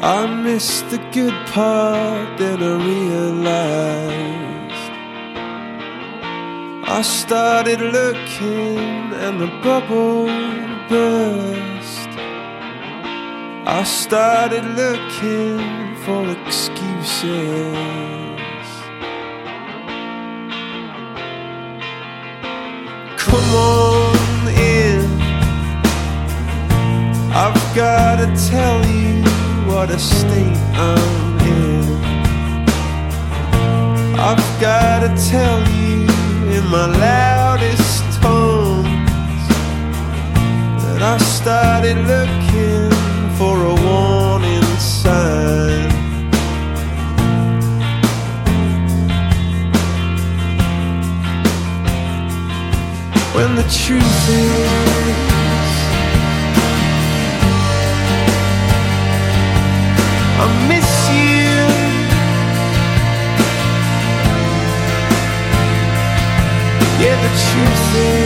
I missed the good part, then I realized I started looking and the bubble burst. I started looking for excuses. Come on in. I've gotta tell you what a state I'm in. I've gotta tell you in my loudest tones that I started looking for a warning sign. When the truth is Yeah, the truth is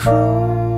cruel.